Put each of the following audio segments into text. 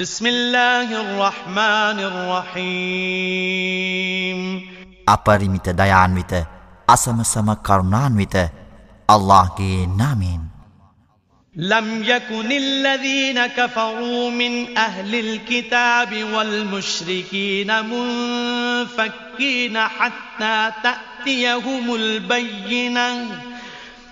بسم الله الرحمن الرحيم. අපරිමිත كرنان අසමසම الله අල්ලාහ්ගේ نامين. لم يكن الذين كفروا من أهل الكتاب والمشركين منفكين حتى تأتيهم البينة.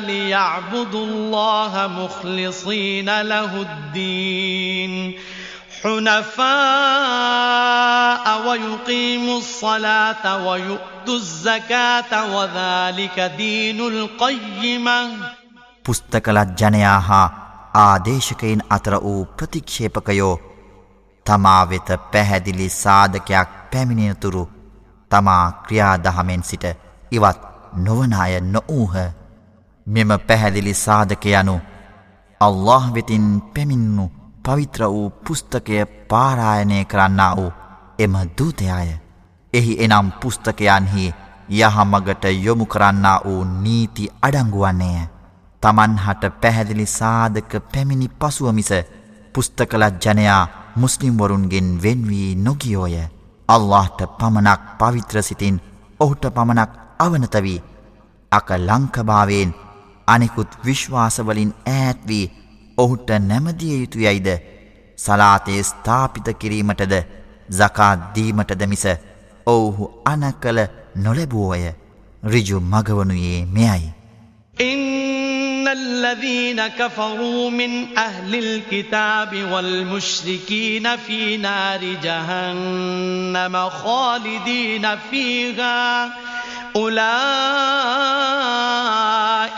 ليعبدوا الله مخلصين له الدين حنفاء ويقيموا الصلاة ويؤتوا الزكاة وذلك دين القيمة පුස්තකලත් ජනයා හා ආදේශකයින් අතර වූ ප්‍රතික්ෂේපකයෝ තමා වෙත පැහැදිලි සාධකයක් පැමිණෙනතුරු තමා ක්‍රියාදහමෙන් සිට ඉවත් නොවනාය නොවූහ මෙම පැහැදිලි සාධක යනු අල්له වෙතින් පැමින්නු පවිත්‍ර වූ පුස්තකය පාරායනය කරන්නා වූ එම දූතයාය. එහි එනම් පුස්තකයන්හි යහමගට යොමු කරන්නා වූ නීති අඩංගුවන්නේය. තමන් හට පැහැදිලි සාධක පැමිණි පසුවමිස පුස්තකලත් ජනයා මුස්ලිම්වරුන්ගෙන් වෙන්වී නොගියෝය. අල්لهට පමණක් පවිත්‍රසිතින් ඔහුට පමණක් අවනතවී අක ලංකභාවෙන් අනෙකුත් විශ්වාසවලින් ඈත්වී ඔහුට නැමදිය යුතු යයිද සලාතයේ ස්ථාපිත කිරීමටද සකාත්දීමටද මිස ඔවුහු අනකළ නොලැබුවෝය රිජු මගවනුයේ මෙයයි. إن الذين كفروا من أهل الكتاب والمشركين في نار جهنم خالدين فيها أولئك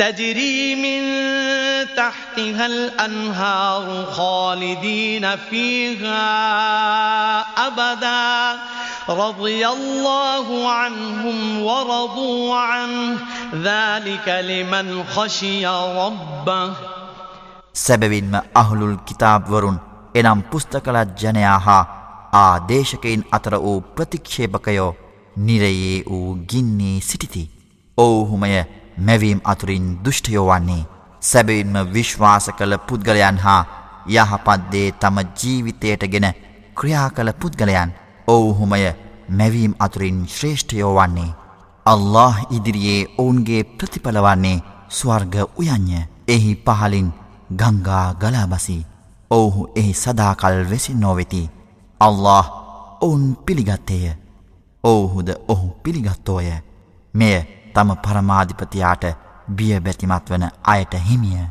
تجري من تحتها الأنهار خالدين فيها أبدا رضي الله عنهم ورضوا عنه ذلك لمن خشي ربه සැබවින්ම අහුළුල් කිතාබ්වරුන් එනම් පුස්තකලත් ජනයා හා ආදේශකයින් අතර වූ ප්‍රතික්ෂේපකයෝ නිරයේ වූ ගින්නේ සිටිති. ඔවුහුමය මැවීම් අතුරින් දුෂ්ටයෝ වන්නේ. සැබවින්ම විශ්වාස කළ පුද්ගලයන් හා යහපත් දේ තම ජීවිතයට ගෙන ක්‍රියා කළ පුද්ගලයන් ඔවුහුමය මැවීම් අතුරින් ශ්‍රේෂ්ඨයෝ වන්නේ. අල්له ඉදිරියේ ඔවුන්ගේ ප්‍රතිඵලවන්නේ ස්වර්ග උයන්ය. එහි පහලින් ගංගා ගලාබසි. ඔවුහු එහි සදාකල් වෙසි නොවෙති. අල්له ඔවුන් පිළිගත්තේය. ඔවුහුද ඔහු පිළිගත්තෝය. මෙය තම පරමාධිපතියාට බිය බැතිමත් වන අයට හිමිය.